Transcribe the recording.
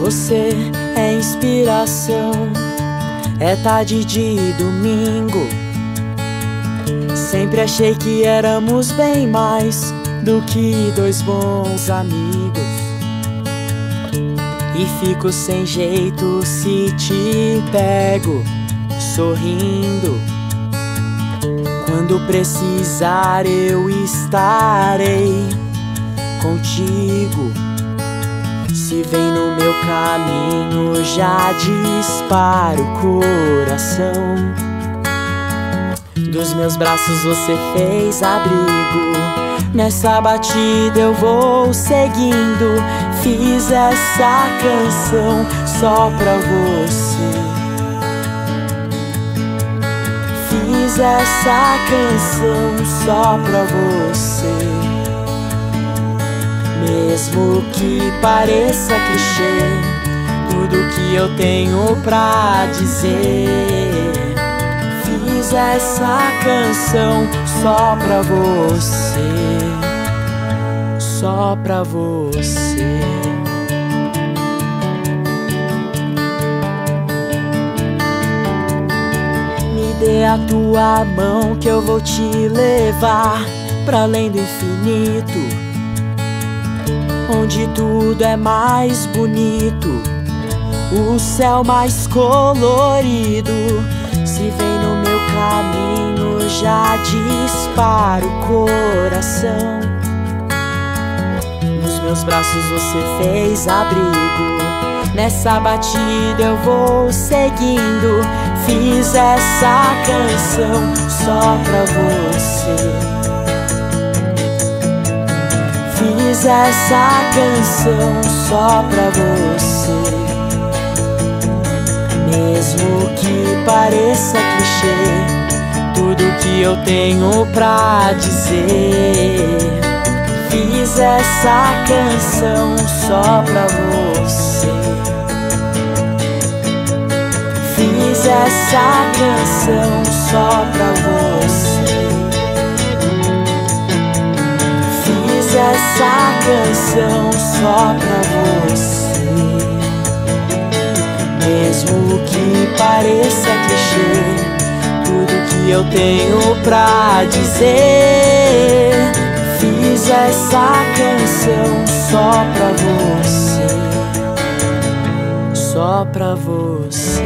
Você é inspiração, é tarde de domingo. Sempre achei que éramos bem mais do que dois bons amigos. E fico sem jeito se te pego sorrindo. Quando precisar, eu estarei contigo. Se vem no meu caminho, já disparo o coração. Dos meus braços você fez abrigo. Nessa batida eu vou seguindo. Fiz essa canção só pra você. Fiz essa canção só pra você. Mesmo que pareça clichê, tudo que eu tenho pra dizer. Fiz essa canção só pra você, só pra você. Me dê a tua mão que eu vou te levar pra além do infinito onde tudo é mais bonito, o céu mais colorido. Se vem no meu caminho, já dispara o coração. Nos meus braços você fez abrigo. Nessa batida eu vou seguindo. Fiz essa canção só pra você. Fiz essa canção só pra você. Mesmo que pareça clichê, tudo que eu tenho pra dizer. Fiz essa canção só pra você. Fiz essa canção só pra você. Só pra você. Mesmo que pareça clichê, tudo que eu tenho pra dizer. Fiz essa canção só pra você. Só pra você.